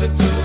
listen to